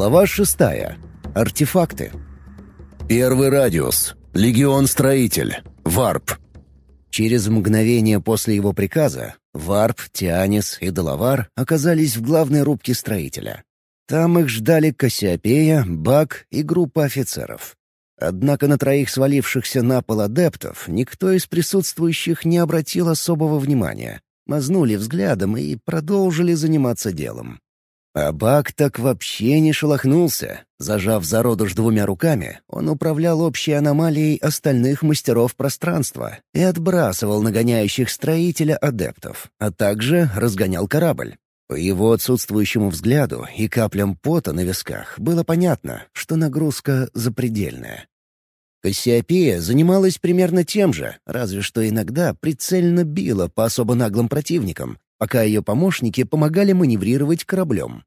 Глава шестая. Артефакты. Первый радиус. Легион-строитель. Варп. Через мгновение после его приказа Варп, Тианис и Делавар оказались в главной рубке строителя. Там их ждали Кассиопея, Бак и группа офицеров. Однако на троих свалившихся на пол адептов никто из присутствующих не обратил особого внимания. Мазнули взглядом и продолжили заниматься делом. А Бак так вообще не шелохнулся. Зажав зародыш двумя руками, он управлял общей аномалией остальных мастеров пространства и отбрасывал нагоняющих строителя адептов, а также разгонял корабль. По его отсутствующему взгляду и каплям пота на висках было понятно, что нагрузка запредельная. Кассиопея занималась примерно тем же, разве что иногда прицельно била по особо наглым противникам, пока ее помощники помогали маневрировать кораблем.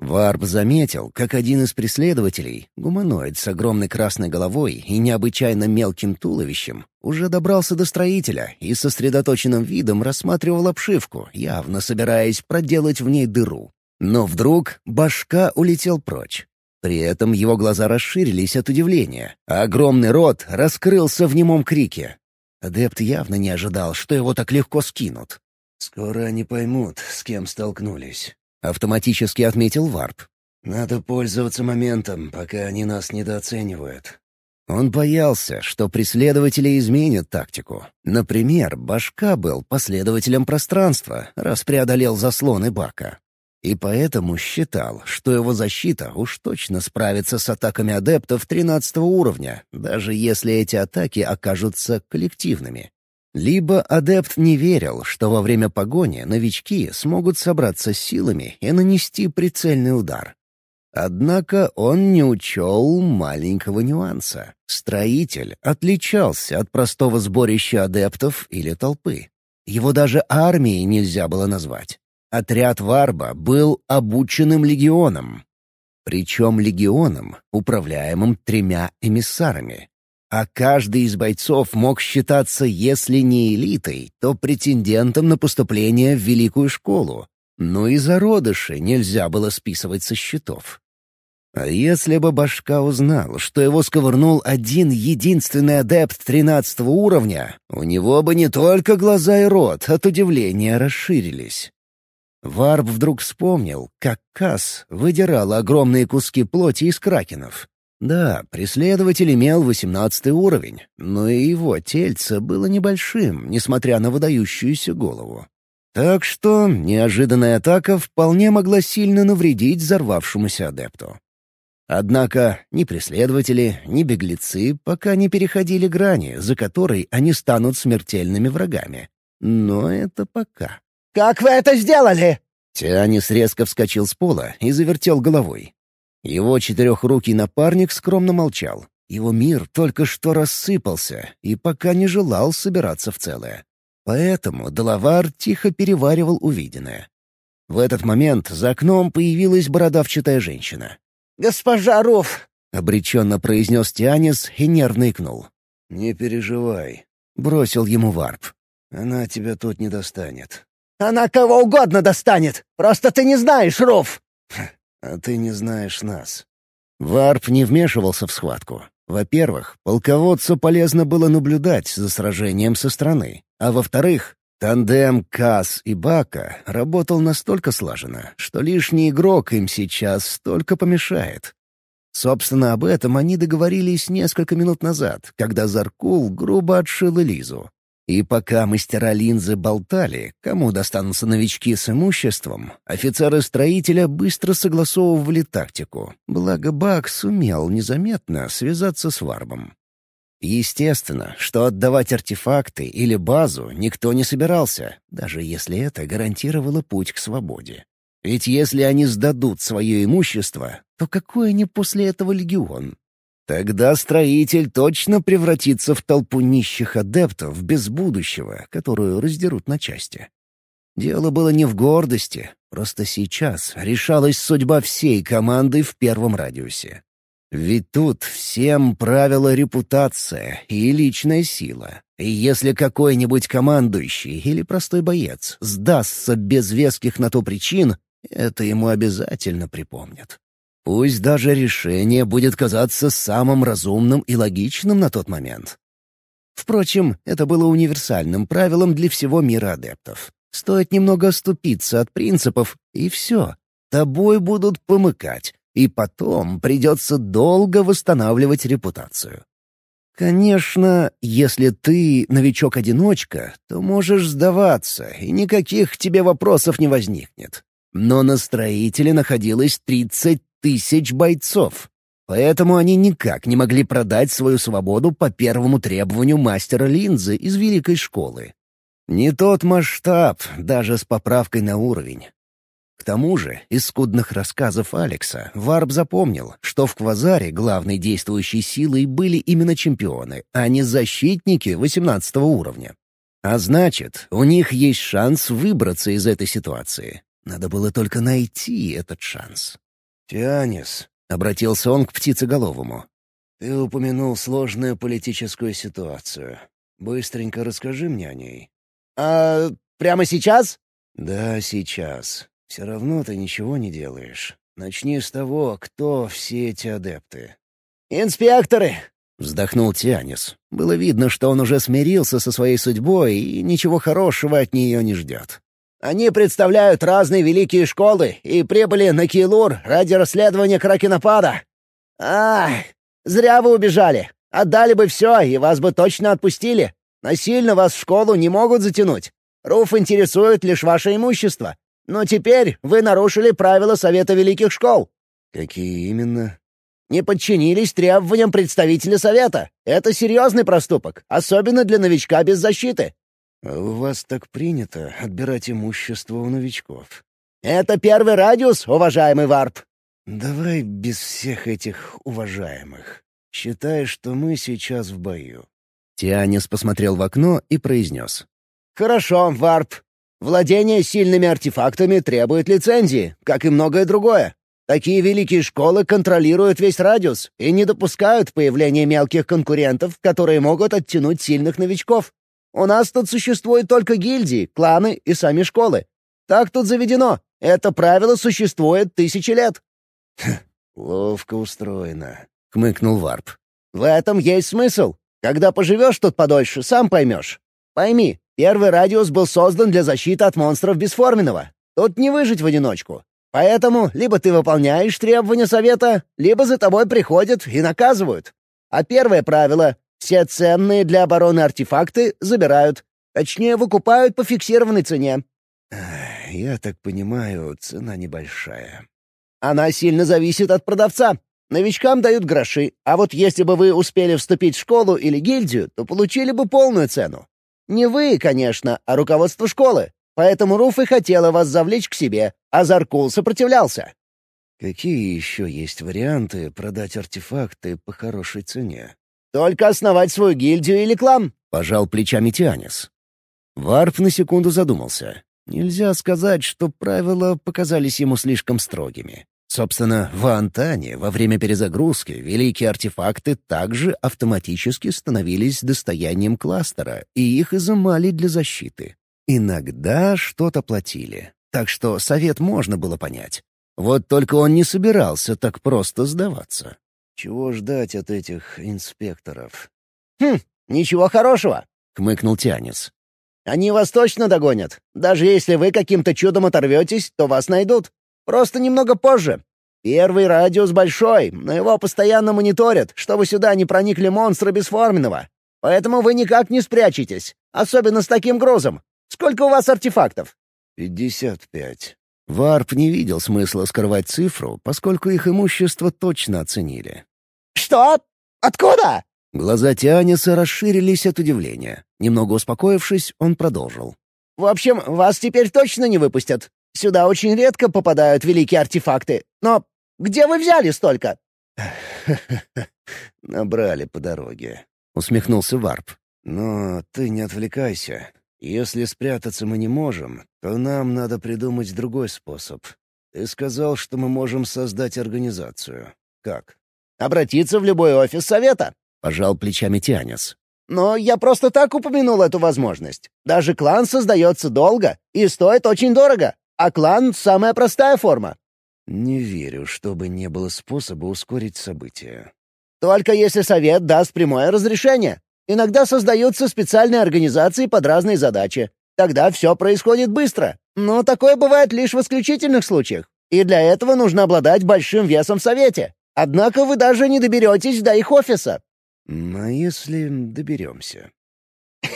Варп заметил, как один из преследователей, гуманоид с огромной красной головой и необычайно мелким туловищем, уже добрался до строителя и сосредоточенным видом рассматривал обшивку, явно собираясь проделать в ней дыру. Но вдруг башка улетел прочь. При этом его глаза расширились от удивления, а огромный рот раскрылся в немом крике. Адепт явно не ожидал, что его так легко скинут. «Скоро они поймут, с кем столкнулись», — автоматически отметил Варп. «Надо пользоваться моментом, пока они нас недооценивают». Он боялся, что преследователи изменят тактику. Например, Башка был последователем пространства, раз преодолел заслоны Бака и поэтому считал, что его защита уж точно справится с атаками адептов 13 уровня, даже если эти атаки окажутся коллективными. Либо адепт не верил, что во время погони новички смогут собраться силами и нанести прицельный удар. Однако он не учел маленького нюанса. Строитель отличался от простого сборища адептов или толпы. Его даже армией нельзя было назвать. Отряд Варба был обученным легионом. Причем легионом, управляемым тремя эмиссарами. А каждый из бойцов мог считаться, если не элитой, то претендентом на поступление в Великую школу. Но и зародыши нельзя было списывать со счетов. А если бы Башка узнал, что его сковырнул один единственный адепт тринадцатого уровня, у него бы не только глаза и рот от удивления расширились. Варп вдруг вспомнил, как Касс выдирал огромные куски плоти из кракенов. Да, преследователь имел восемнадцатый уровень, но и его тельце было небольшим, несмотря на выдающуюся голову. Так что неожиданная атака вполне могла сильно навредить взорвавшемуся адепту. Однако ни преследователи, ни беглецы пока не переходили грани, за которой они станут смертельными врагами. Но это пока. «Как вы это сделали?» Тианис резко вскочил с пола и завертел головой. Его четырехрукий напарник скромно молчал. Его мир только что рассыпался и пока не желал собираться в целое. Поэтому Делавар тихо переваривал увиденное. В этот момент за окном появилась бородавчатая женщина. «Госпожа Руф!» — обреченно произнес Тианис и нервно икнул. «Не переживай», — бросил ему Варп. «Она тебя тут не достанет. Она кого угодно достанет. Просто ты не знаешь, Руф!» «А ты не знаешь нас». Варп не вмешивался в схватку. Во-первых, полководцу полезно было наблюдать за сражением со стороны. А во-вторых, тандем Кас и Бака работал настолько слаженно, что лишний игрок им сейчас только помешает. Собственно, об этом они договорились несколько минут назад, когда Заркул грубо отшил Элизу. И пока мастера линзы болтали, кому достанутся новички с имуществом, офицеры строителя быстро согласовывали тактику, благо Бак сумел незаметно связаться с Варбом. Естественно, что отдавать артефакты или базу никто не собирался, даже если это гарантировало путь к свободе. Ведь если они сдадут свое имущество, то какой они после этого легион? Тогда строитель точно превратится в толпу нищих адептов без будущего, которую раздерут на части. Дело было не в гордости, просто сейчас решалась судьба всей команды в первом радиусе. Ведь тут всем правила репутация и личная сила. И если какой-нибудь командующий или простой боец сдастся без веских на то причин, это ему обязательно припомнят. Пусть даже решение будет казаться самым разумным и логичным на тот момент. Впрочем, это было универсальным правилом для всего мира адептов. Стоит немного оступиться от принципов, и все. Тобой будут помыкать, и потом придется долго восстанавливать репутацию. Конечно, если ты новичок-одиночка, то можешь сдаваться, и никаких тебе вопросов не возникнет. Но на строителе находилось 30 тысяч бойцов. Поэтому они никак не могли продать свою свободу по первому требованию мастера линзы из Великой школы. Не тот масштаб, даже с поправкой на уровень. К тому же, из скудных рассказов Алекса, Варп запомнил, что в Квазаре главной действующей силой были именно чемпионы, а не защитники 18 уровня. А значит, у них есть шанс выбраться из этой ситуации. Надо было только найти этот шанс. «Тианис», — обратился он к птицеголовому. «Ты упомянул сложную политическую ситуацию. Быстренько расскажи мне о ней». «А прямо сейчас?» «Да, сейчас. Все равно ты ничего не делаешь. Начни с того, кто все эти адепты». «Инспекторы!» — вздохнул Тианис. Было видно, что он уже смирился со своей судьбой и ничего хорошего от нее не ждет. Они представляют разные великие школы и прибыли на Килур ради расследования кракенопада. Ах, зря вы убежали. Отдали бы все, и вас бы точно отпустили. Насильно вас в школу не могут затянуть. Руф интересует лишь ваше имущество. Но теперь вы нарушили правила Совета Великих Школ». «Какие именно?» «Не подчинились требованиям представителя Совета. Это серьезный проступок, особенно для новичка без защиты. А у вас так принято отбирать имущество у новичков. Это первый радиус, уважаемый Варп. Давай без всех этих уважаемых. Считай, что мы сейчас в бою. Тианис посмотрел в окно и произнес. «Хорошо, Варп. Владение сильными артефактами требует лицензии, как и многое другое. Такие великие школы контролируют весь радиус и не допускают появления мелких конкурентов, которые могут оттянуть сильных новичков. У нас тут существуют только гильдии, кланы и сами школы. Так тут заведено. Это правило существует тысячи лет». «Ловко устроено», — хмыкнул Варп. «В этом есть смысл. Когда поживешь тут подольше, сам поймешь. Пойми, первый радиус был создан для защиты от монстров бесформенного. Тут не выжить в одиночку. Поэтому либо ты выполняешь требования совета, либо за тобой приходят и наказывают. А первое правило все ценные для обороны артефакты забирают. Точнее, выкупают по фиксированной цене. Я так понимаю, цена небольшая. Она сильно зависит от продавца. Новичкам дают гроши, а вот если бы вы успели вступить в школу или гильдию, то получили бы полную цену. Не вы, конечно, а руководство школы. Поэтому Руф и хотела вас завлечь к себе, а Заркул сопротивлялся. Какие еще есть варианты продать артефакты по хорошей цене? Только основать свою гильдию или клан», — пожал плечами Тианис. Варп на секунду задумался. Нельзя сказать, что правила показались ему слишком строгими. Собственно, в Антане во время перезагрузки великие артефакты также автоматически становились достоянием кластера, и их изымали для защиты. Иногда что-то платили, так что совет можно было понять. Вот только он не собирался так просто сдаваться. Чего ждать от этих инспекторов? «Хм, ничего хорошего», — хмыкнул Тянец. «Они вас точно догонят. Даже если вы каким-то чудом оторветесь, то вас найдут. Просто немного позже. Первый радиус большой, но его постоянно мониторят, чтобы сюда не проникли монстры бесформенного. Поэтому вы никак не спрячетесь, особенно с таким грузом. Сколько у вас артефактов?» «Пятьдесят пять». Варп не видел смысла скрывать цифру, поскольку их имущество точно оценили. «Что? Откуда?» Глаза Тианиса расширились от удивления. Немного успокоившись, он продолжил. «В общем, вас теперь точно не выпустят. Сюда очень редко попадают великие артефакты. Но где вы взяли столько?» «Набрали по дороге», — усмехнулся Варп. «Но ты не отвлекайся. Если спрятаться мы не можем, то нам надо придумать другой способ. Ты сказал, что мы можем создать организацию. Как? Обратиться в любой офис совета. Пожал плечами Тианис. Но я просто так упомянул эту возможность. Даже клан создается долго и стоит очень дорого, а клан — самая простая форма. Не верю, чтобы не было способа ускорить события. Только если совет даст прямое разрешение. Иногда создаются специальные организации под разные задачи. Тогда все происходит быстро. Но такое бывает лишь в исключительных случаях. И для этого нужно обладать большим весом в Совете. Однако вы даже не доберетесь до их офиса». «А если доберемся?»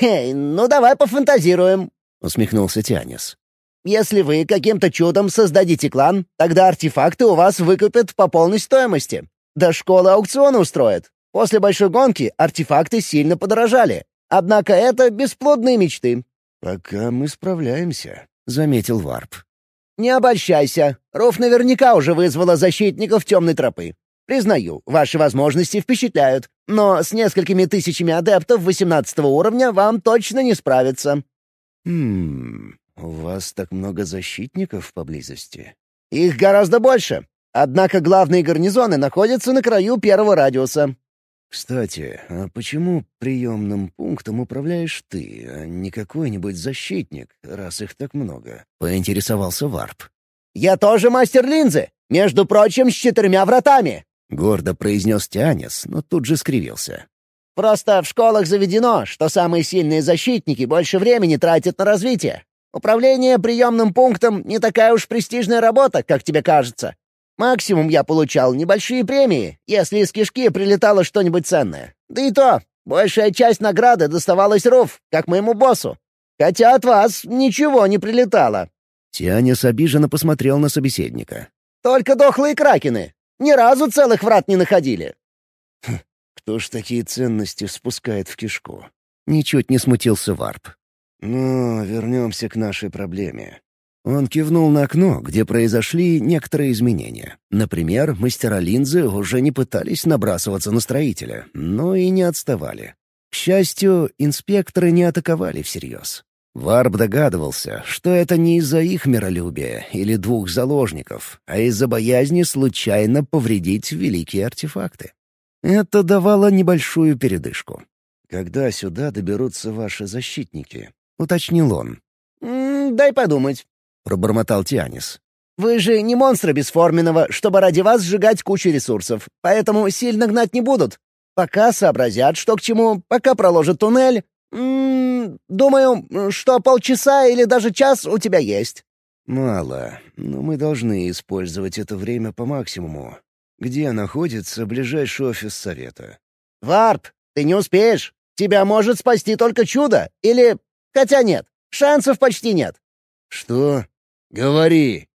«Эй, ну давай пофантазируем», — усмехнулся Тианис. «Если вы каким-то чудом создадите клан, тогда артефакты у вас выкупят по полной стоимости. До школы аукциона устроят. После большой гонки артефакты сильно подорожали. Однако это бесплодные мечты». «Пока мы справляемся», — заметил Варп. «Не обольщайся. Ров наверняка уже вызвала защитников темной тропы. Признаю, ваши возможности впечатляют, но с несколькими тысячами адептов 18 уровня вам точно не справиться». «Хм, у вас так много защитников поблизости?» «Их гораздо больше. Однако главные гарнизоны находятся на краю первого радиуса». «Кстати, а почему приемным пунктом управляешь ты, а не какой-нибудь защитник, раз их так много?» — поинтересовался Варп. «Я тоже мастер линзы, между прочим, с четырьмя вратами!» — гордо произнес Тианец, но тут же скривился. «Просто в школах заведено, что самые сильные защитники больше времени тратят на развитие. Управление приемным пунктом не такая уж престижная работа, как тебе кажется. Максимум я получал небольшие премии, если из кишки прилетало что-нибудь ценное. Да и то, большая часть награды доставалась Руф, как моему боссу. Хотя от вас ничего не прилетало». Тианис обиженно посмотрел на собеседника. «Только дохлые кракены. Ни разу целых врат не находили». Хм, «Кто ж такие ценности спускает в кишку?» Ничуть не смутился Варп. «Ну, вернемся к нашей проблеме. Он кивнул на окно, где произошли некоторые изменения. Например, мастера линзы уже не пытались набрасываться на строителя, но и не отставали. К счастью, инспекторы не атаковали всерьез. Варб догадывался, что это не из-за их миролюбия или двух заложников, а из-за боязни случайно повредить великие артефакты. Это давало небольшую передышку. «Когда сюда доберутся ваши защитники?» — уточнил он. «М -м, «Дай подумать пробормотал Тианис. «Вы же не монстра бесформенного, чтобы ради вас сжигать кучу ресурсов, поэтому сильно гнать не будут. Пока сообразят, что к чему, пока проложат туннель. М -м, думаю, что полчаса или даже час у тебя есть». «Мало, но мы должны использовать это время по максимуму. Где находится ближайший офис совета?» «Варп, ты не успеешь. Тебя может спасти только чудо. Или... Хотя нет, шансов почти нет». «Что?» «Говори!»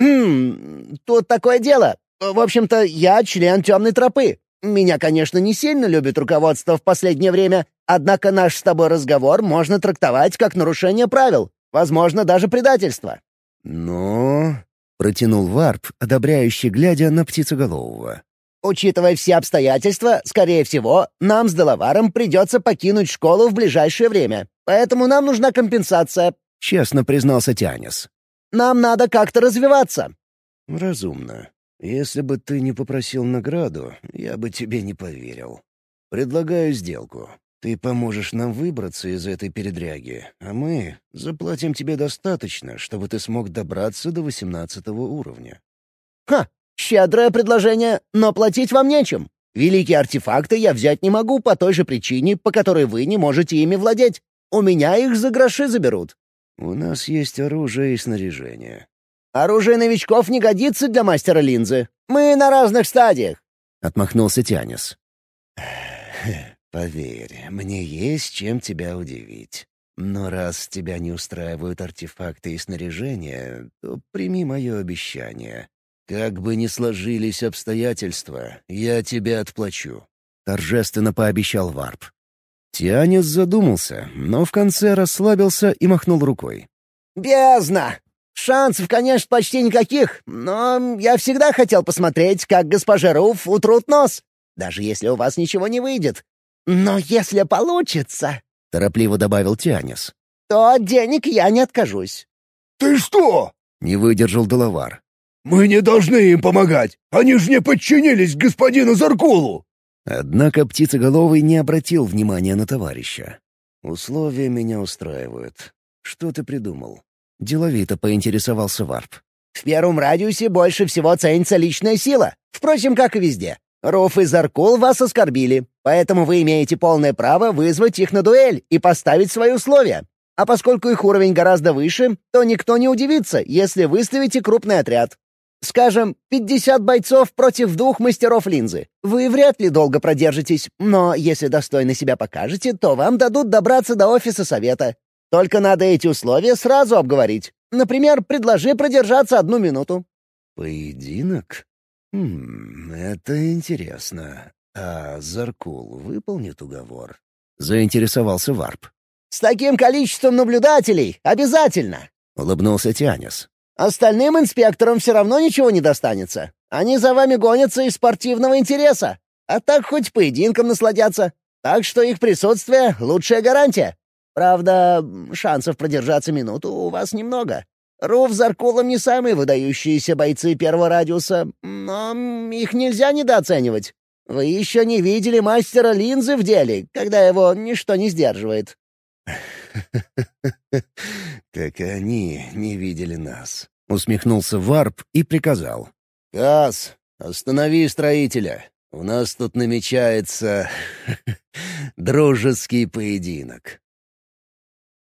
«Хм, тут такое дело. В общем-то, я член темной тропы. Меня, конечно, не сильно любит руководство в последнее время, однако наш с тобой разговор можно трактовать как нарушение правил, возможно, даже предательство». «Но...» — протянул Варп, одобряющий, глядя на птицеголового. «Учитывая все обстоятельства, скорее всего, нам с Делаваром придется покинуть школу в ближайшее время, поэтому нам нужна компенсация», — честно признался Тянис. Нам надо как-то развиваться». «Разумно. Если бы ты не попросил награду, я бы тебе не поверил. Предлагаю сделку. Ты поможешь нам выбраться из этой передряги, а мы заплатим тебе достаточно, чтобы ты смог добраться до восемнадцатого уровня». «Ха! Щедрое предложение, но платить вам нечем. Великие артефакты я взять не могу по той же причине, по которой вы не можете ими владеть. У меня их за гроши заберут. «У нас есть оружие и снаряжение». «Оружие новичков не годится для мастера линзы. Мы на разных стадиях», — отмахнулся Тянис. «Поверь, мне есть чем тебя удивить. Но раз тебя не устраивают артефакты и снаряжение, то прими мое обещание. Как бы ни сложились обстоятельства, я тебе отплачу», — торжественно пообещал Варп. Тианис задумался, но в конце расслабился и махнул рукой. «Бездна! Шансов, конечно, почти никаких, но я всегда хотел посмотреть, как госпожа Руф утрут нос, даже если у вас ничего не выйдет. Но если получится...» — торопливо добавил Тианис. «То от денег я не откажусь». «Ты что?» — не выдержал Делавар. «Мы не должны им помогать! Они же не подчинились господину Заркулу!» Однако Птицеголовый не обратил внимания на товарища. «Условия меня устраивают. Что ты придумал?» Деловито поинтересовался Варп. В первом радиусе больше всего ценится личная сила. Впрочем, как и везде. Руф и Заркул вас оскорбили, поэтому вы имеете полное право вызвать их на дуэль и поставить свои условия. А поскольку их уровень гораздо выше, то никто не удивится, если выставите крупный отряд. Скажем, 50 бойцов против двух мастеров линзы. Вы вряд ли долго продержитесь, но если достойно себя покажете, то вам дадут добраться до офиса совета. Только надо эти условия сразу обговорить. Например, предложи продержаться одну минуту». «Поединок? Хм, это интересно. А Заркул выполнит уговор?» Заинтересовался Варп. «С таким количеством наблюдателей обязательно!» — улыбнулся Тианис. «Остальным инспекторам все равно ничего не достанется. Они за вами гонятся из спортивного интереса, а так хоть поединком насладятся. Так что их присутствие — лучшая гарантия. Правда, шансов продержаться минуту у вас немного. Руф с Аркулом не самые выдающиеся бойцы первого радиуса, но их нельзя недооценивать. Вы еще не видели мастера линзы в деле, когда его ничто не сдерживает. «Как они не видели нас», — усмехнулся Варп и приказал. «Кас, останови строителя. У нас тут намечается дружеский поединок».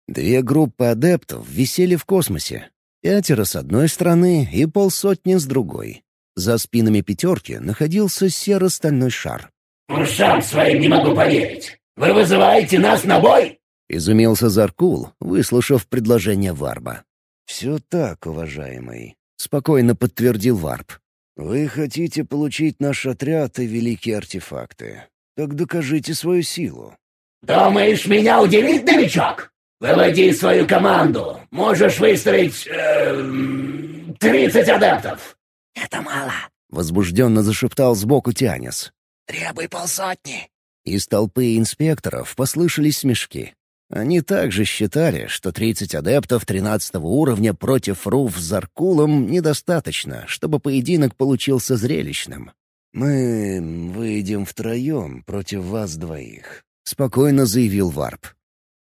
Две группы адептов висели в космосе. Пятеро с одной стороны и полсотни с другой. За спинами пятерки находился серо-стальной шар. «Ушам своим не могу поверить. Вы вызываете нас на бой?» — изумился Заркул, выслушав предложение Варба. «Все так, уважаемый», — спокойно подтвердил Варб. «Вы хотите получить наш отряд и великие артефакты. Так докажите свою силу». «Думаешь, меня удивить, новичок? Выводи свою команду. Можешь выставить... Э, тридцать адептов». «Это мало», — возбужденно зашептал сбоку Тианис. «Требуй полсотни». Из толпы инспекторов послышались смешки. Они также считали, что 30 адептов 13 уровня против Руф с Заркулом недостаточно, чтобы поединок получился зрелищным. «Мы выйдем втроем против вас двоих», — спокойно заявил Варп.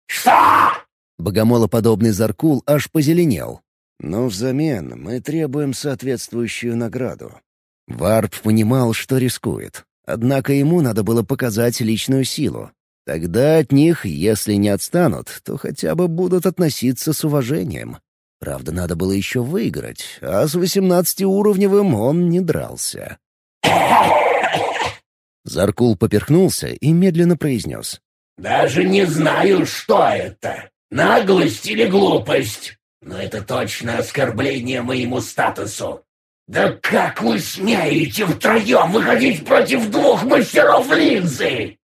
«Что?» Богомолоподобный Заркул аж позеленел. «Но взамен мы требуем соответствующую награду». Варп понимал, что рискует. Однако ему надо было показать личную силу, Тогда от них, если не отстанут, то хотя бы будут относиться с уважением. Правда, надо было еще выиграть, а с восемнадцатиуровневым он не дрался. Заркул поперхнулся и медленно произнес. «Даже не знаю, что это. Наглость или глупость. Но это точно оскорбление моему статусу. Да как вы смеете втроем выходить против двух мастеров линзы?»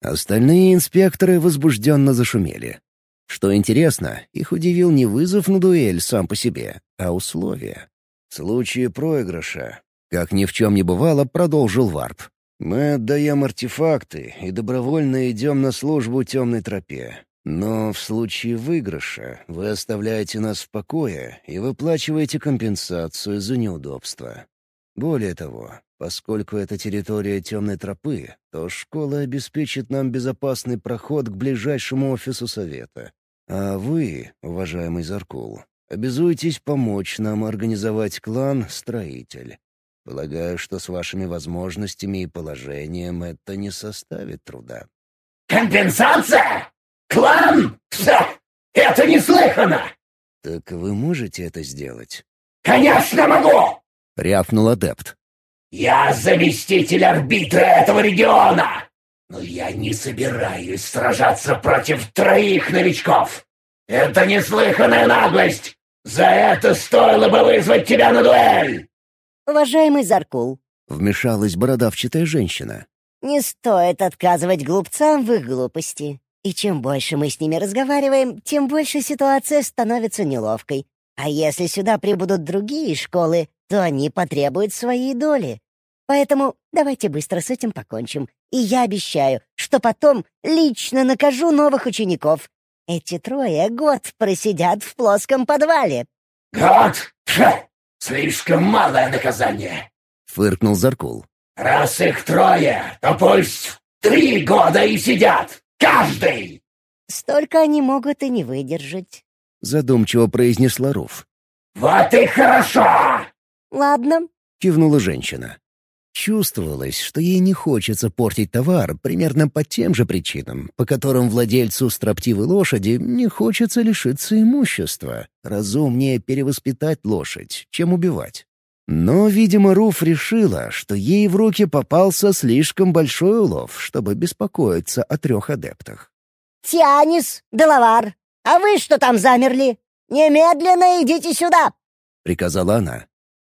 Остальные инспекторы возбужденно зашумели. Что интересно, их удивил не вызов на дуэль сам по себе, а условия. В случае проигрыша, как ни в чем не бывало, продолжил Варп. «Мы отдаем артефакты и добровольно идем на службу темной тропе. Но в случае выигрыша вы оставляете нас в покое и выплачиваете компенсацию за неудобства. Более того, Поскольку это территория темной тропы, то школа обеспечит нам безопасный проход к ближайшему офису совета. А вы, уважаемый Заркул, обязуетесь помочь нам организовать клан «Строитель». Полагаю, что с вашими возможностями и положением это не составит труда. «Компенсация? Клан? Это неслыханно!» «Так вы можете это сделать?» «Конечно могу!» — рявкнул адепт. «Я заместитель арбитра этого региона, но я не собираюсь сражаться против троих новичков. Это неслыханная наглость! За это стоило бы вызвать тебя на дуэль!» «Уважаемый Заркул», — вмешалась бородавчатая женщина, — «не стоит отказывать глупцам в их глупости. И чем больше мы с ними разговариваем, тем больше ситуация становится неловкой. А если сюда прибудут другие школы, то они потребуют своей доли. Поэтому давайте быстро с этим покончим. И я обещаю, что потом лично накажу новых учеников. Эти трое год просидят в плоском подвале». «Год? Ха! Слишком малое наказание!» — фыркнул Заркул. «Раз их трое, то пусть три года и сидят! Каждый!» «Столько они могут и не выдержать», — задумчиво произнесла Руф. «Вот и хорошо!» «Ладно», — кивнула женщина. Чувствовалось, что ей не хочется портить товар примерно по тем же причинам, по которым владельцу строптивой лошади не хочется лишиться имущества. Разумнее перевоспитать лошадь, чем убивать. Но, видимо, Руф решила, что ей в руки попался слишком большой улов, чтобы беспокоиться о трех адептах. «Тианис, Делавар, а вы что там замерли? Немедленно идите сюда!» — приказала она.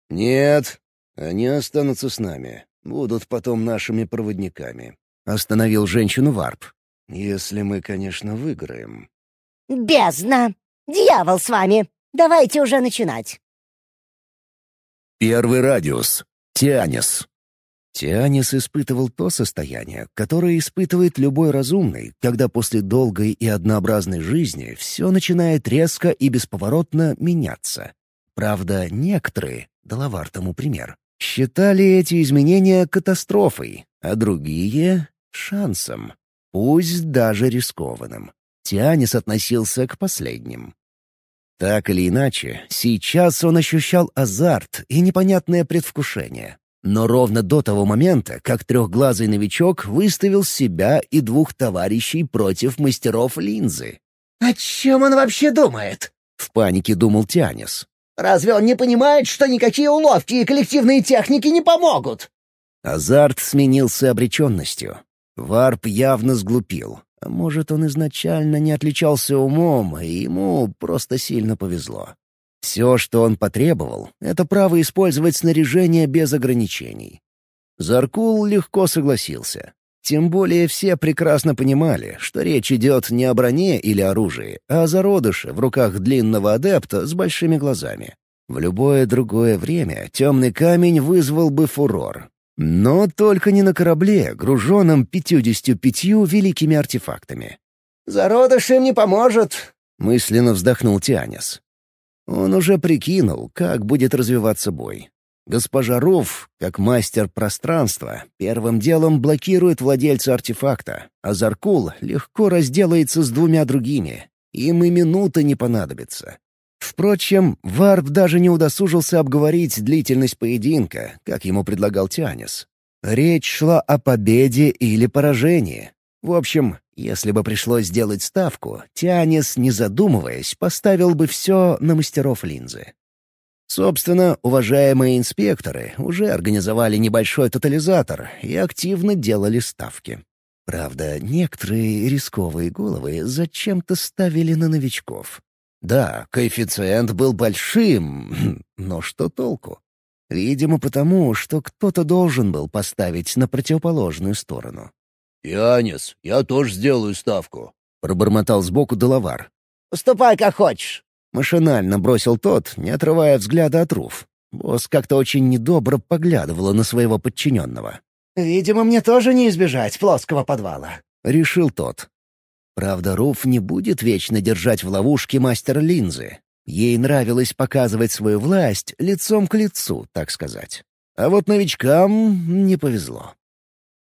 «Нет, они останутся с нами. Будут потом нашими проводниками», — остановил женщину Варп. «Если мы, конечно, выиграем». «Бездна! Дьявол с вами! Давайте уже начинать!» Первый радиус. Тианис. Тианис испытывал то состояние, которое испытывает любой разумный, когда после долгой и однообразной жизни все начинает резко и бесповоротно меняться. Правда, некоторые, Доловар тому пример, считали эти изменения катастрофой, а другие — шансом, пусть даже рискованным. Тианис относился к последним. Так или иначе, сейчас он ощущал азарт и непонятное предвкушение. Но ровно до того момента, как трехглазый новичок выставил себя и двух товарищей против мастеров линзы. «О чем он вообще думает?» — в панике думал Тианис. «Разве он не понимает, что никакие уловки и коллективные техники не помогут?» Азарт сменился обреченностью. Варп явно сглупил. А может, он изначально не отличался умом, и ему просто сильно повезло. Все, что он потребовал, — это право использовать снаряжение без ограничений. Заркул легко согласился. Тем более все прекрасно понимали, что речь идет не о броне или оружии, а о зародыше в руках длинного адепта с большими глазами. В любое другое время темный камень вызвал бы фурор, но только не на корабле, груженном пятьюдесятью пятью великими артефактами. «Зародыш им не поможет», — мысленно вздохнул Тианис. Он уже прикинул, как будет развиваться бой. Госпожа Руф, как мастер пространства, первым делом блокирует владельца артефакта, а Заркул легко разделается с двумя другими. Им и минуты не понадобится. Впрочем, Варп даже не удосужился обговорить длительность поединка, как ему предлагал Тианис. Речь шла о победе или поражении. В общем, если бы пришлось сделать ставку, Тианис, не задумываясь, поставил бы все на мастеров линзы. Собственно, уважаемые инспекторы уже организовали небольшой тотализатор и активно делали ставки. Правда, некоторые рисковые головы зачем-то ставили на новичков. Да, коэффициент был большим, но что толку? Видимо, потому, что кто-то должен был поставить на противоположную сторону. «Янис, я тоже сделаю ставку», — пробормотал сбоку Делавар. «Поступай, как хочешь». Машинально бросил тот, не отрывая взгляда от Руф. Босс как-то очень недобро поглядывала на своего подчиненного. «Видимо, мне тоже не избежать плоского подвала», — решил тот. Правда, Руф не будет вечно держать в ловушке мастера линзы. Ей нравилось показывать свою власть лицом к лицу, так сказать. А вот новичкам не повезло.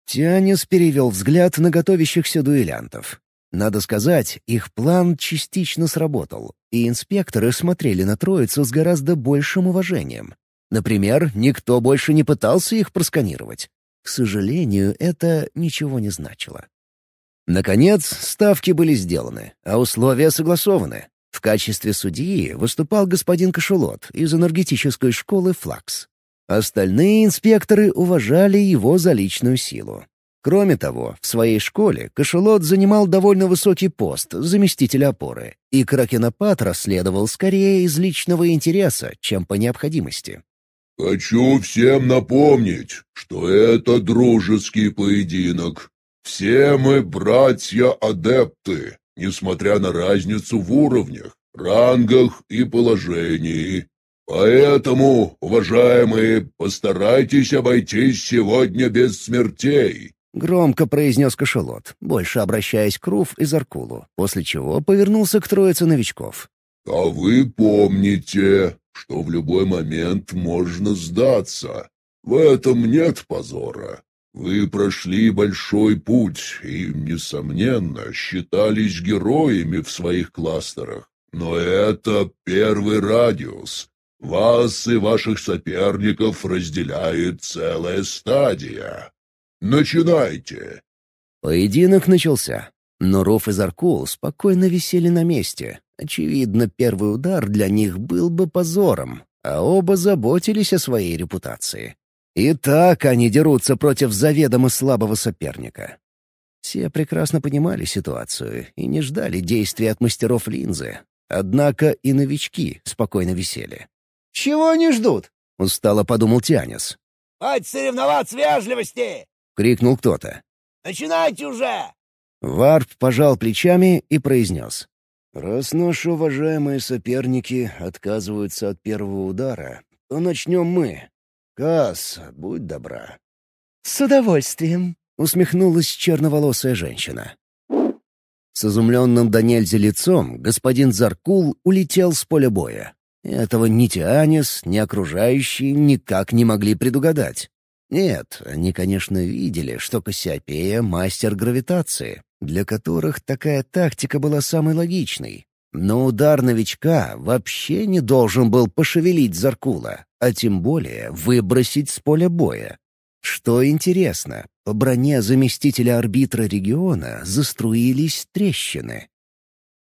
Тианис перевел взгляд на готовящихся дуэлянтов. Надо сказать, их план частично сработал, и инспекторы смотрели на троицу с гораздо большим уважением. Например, никто больше не пытался их просканировать. К сожалению, это ничего не значило. Наконец, ставки были сделаны, а условия согласованы. В качестве судьи выступал господин Кашулот из энергетической школы «Флакс». Остальные инспекторы уважали его за личную силу. Кроме того, в своей школе Кашелот занимал довольно высокий пост заместителя опоры, и Кракенопат расследовал скорее из личного интереса, чем по необходимости. «Хочу всем напомнить, что это дружеский поединок, все мы братья-адепты, несмотря на разницу в уровнях, рангах и положении. Поэтому, уважаемые, постарайтесь обойтись сегодня без смертей. Громко произнес кошелот, больше обращаясь к Руф и Заркулу, после чего повернулся к троице новичков. «А вы помните, что в любой момент можно сдаться. В этом нет позора. Вы прошли большой путь и, несомненно, считались героями в своих кластерах. Но это первый радиус, Вас и ваших соперников разделяет целая стадия. Начинайте!» Поединок начался, но Ров и Заркул спокойно висели на месте. Очевидно, первый удар для них был бы позором, а оба заботились о своей репутации. И так они дерутся против заведомо слабого соперника. Все прекрасно понимали ситуацию и не ждали действий от мастеров линзы. Однако и новички спокойно висели. «Чего они ждут?» — устало подумал Тианис. «Хватит соревноваться вежливости!» — крикнул кто-то. «Начинайте уже!» Варп пожал плечами и произнес. «Раз наши уважаемые соперники отказываются от первого удара, то начнем мы. Касс, будь добра». «С удовольствием», — усмехнулась черноволосая женщина. С изумленным до нельзя лицом господин Заркул улетел с поля боя. Этого ни Тианис, ни окружающие никак не могли предугадать. Нет, они, конечно, видели, что Кассиопея — мастер гравитации, для которых такая тактика была самой логичной. Но удар новичка вообще не должен был пошевелить Заркула, а тем более выбросить с поля боя. Что интересно, по броне заместителя арбитра региона заструились трещины.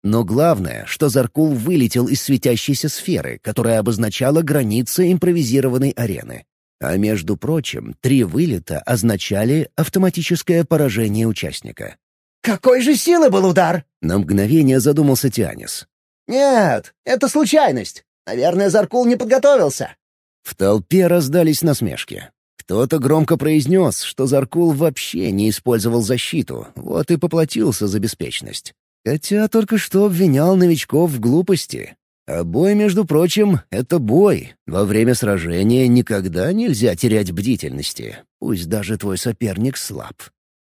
Но главное, что Заркул вылетел из светящейся сферы, которая обозначала границы импровизированной арены. А между прочим, три вылета означали автоматическое поражение участника. «Какой же силы был удар?» На мгновение задумался Тианис. «Нет, это случайность. Наверное, Заркул не подготовился». В толпе раздались насмешки. Кто-то громко произнес, что Заркул вообще не использовал защиту, вот и поплатился за беспечность. Хотя только что обвинял новичков в глупости. А бой, между прочим, — это бой. Во время сражения никогда нельзя терять бдительности, пусть даже твой соперник слаб.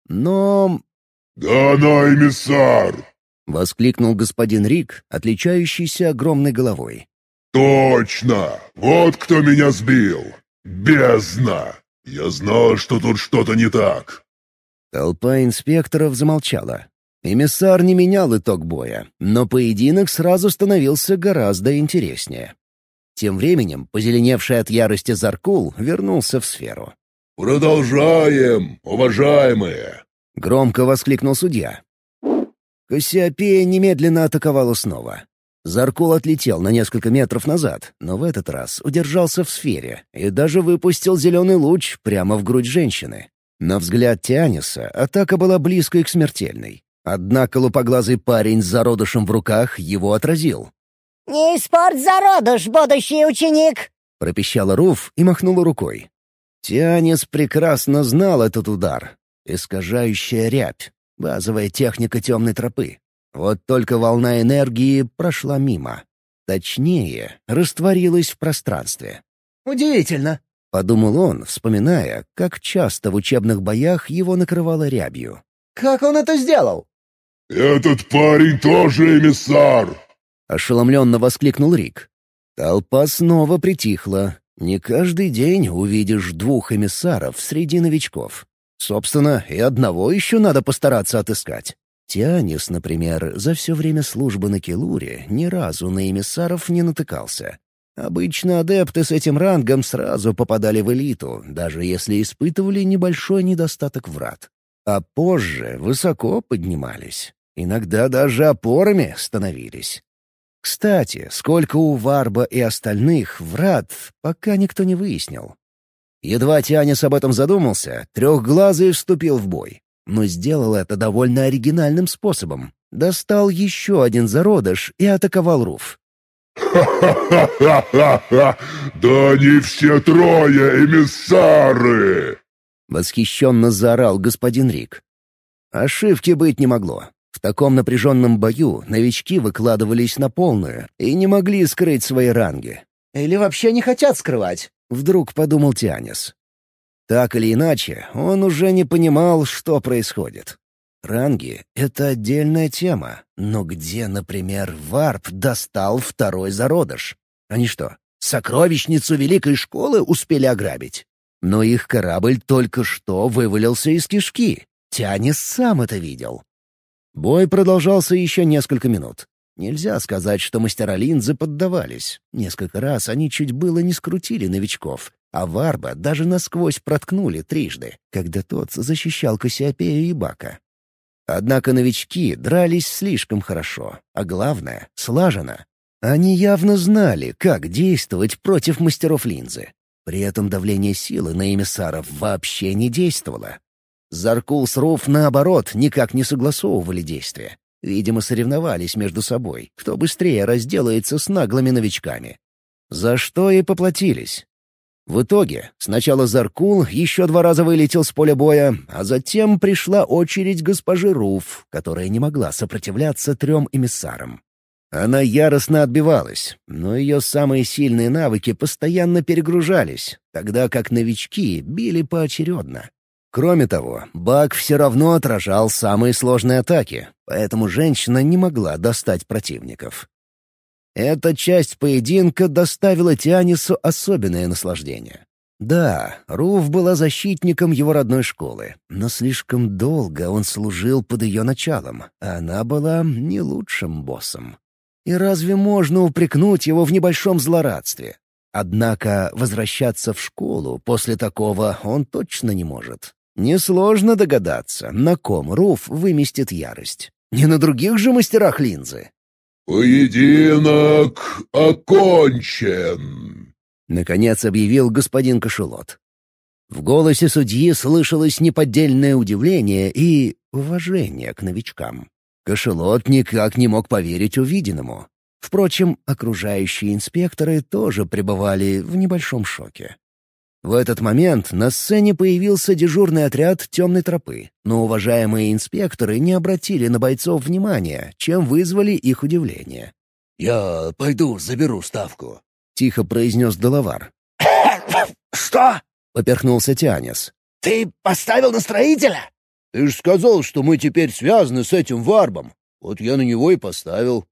Но... «Да на, эмиссар!» — воскликнул господин Рик, отличающийся огромной головой. «Точно! Вот кто меня сбил! Бездна! Я знал, что тут что-то не так!» Толпа инспекторов замолчала. Эмиссар не менял итог боя, но поединок сразу становился гораздо интереснее. Тем временем позеленевший от ярости Заркул вернулся в сферу. «Продолжаем, уважаемые!» — громко воскликнул судья. Кассиопея немедленно атаковала снова. Заркул отлетел на несколько метров назад, но в этот раз удержался в сфере и даже выпустил зеленый луч прямо в грудь женщины. На взгляд Тианиса атака была близкой к смертельной. Однако лупоглазый парень с зародышем в руках его отразил. «Не испорт зародыш, будущий ученик!» — пропищала Руф и махнула рукой. Тианис прекрасно знал этот удар. Искажающая рябь. Базовая техника темной тропы. Вот только волна энергии прошла мимо. Точнее, растворилась в пространстве. «Удивительно!» — подумал он, вспоминая, как часто в учебных боях его накрывало рябью. «Как он это сделал?» «Этот парень тоже эмиссар!» — ошеломленно воскликнул Рик. Толпа снова притихла. Не каждый день увидишь двух эмиссаров среди новичков. Собственно, и одного еще надо постараться отыскать. Тианис, например, за все время службы на Келуре ни разу на эмиссаров не натыкался. Обычно адепты с этим рангом сразу попадали в элиту, даже если испытывали небольшой недостаток врат. А позже высоко поднимались. Иногда даже опорами становились. Кстати, сколько у Варба и остальных врат, пока никто не выяснил. Едва Тианис об этом задумался, трехглазый вступил в бой. Но сделал это довольно оригинальным способом. Достал еще один зародыш и атаковал Руф. «Ха-ха-ха-ха-ха! Да они все трое эмиссары!» Восхищенно заорал господин Рик. Ошибки быть не могло. В таком напряженном бою новички выкладывались на полную и не могли скрыть свои ранги. «Или вообще не хотят скрывать», — вдруг подумал Тианис. Так или иначе, он уже не понимал, что происходит. Ранги — это отдельная тема, но где, например, Варп достал второй зародыш? Они что, сокровищницу Великой Школы успели ограбить? Но их корабль только что вывалился из кишки. Тянис сам это видел. Бой продолжался еще несколько минут. Нельзя сказать, что мастера линзы поддавались. Несколько раз они чуть было не скрутили новичков, а Варба даже насквозь проткнули трижды, когда тот защищал Кассиопею и Бака. Однако новички дрались слишком хорошо, а главное — слаженно. Они явно знали, как действовать против мастеров линзы. При этом давление силы на эмиссаров вообще не действовало. Заркул с Руф, наоборот, никак не согласовывали действия. Видимо, соревновались между собой, кто быстрее разделается с наглыми новичками. За что и поплатились. В итоге сначала Заркул еще два раза вылетел с поля боя, а затем пришла очередь госпожи Руф, которая не могла сопротивляться трем эмиссарам. Она яростно отбивалась, но ее самые сильные навыки постоянно перегружались, тогда как новички били поочередно. Кроме того, Бак все равно отражал самые сложные атаки, поэтому женщина не могла достать противников. Эта часть поединка доставила Тианису особенное наслаждение. Да, Руф была защитником его родной школы, но слишком долго он служил под ее началом, а она была не лучшим боссом. И разве можно упрекнуть его в небольшом злорадстве? Однако возвращаться в школу после такого он точно не может. Несложно догадаться, на ком Руф выместит ярость. Не на других же мастерах линзы. «Поединок окончен!» — наконец объявил господин Кошелот. В голосе судьи слышалось неподдельное удивление и уважение к новичкам. Кошелот никак не мог поверить увиденному. Впрочем, окружающие инспекторы тоже пребывали в небольшом шоке. В этот момент на сцене появился дежурный отряд темной тропы, но уважаемые инспекторы не обратили на бойцов внимания, чем вызвали их удивление. «Я пойду заберу ставку», — тихо произнес Доловар. «Что?» — поперхнулся Тианис. «Ты поставил на строителя?» Ты же сказал, что мы теперь связаны с этим варбом. Вот я на него и поставил».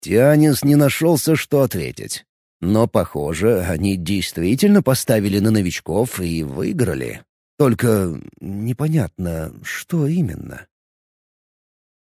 Тианис не нашелся, что ответить. Но, похоже, они действительно поставили на новичков и выиграли. Только непонятно, что именно.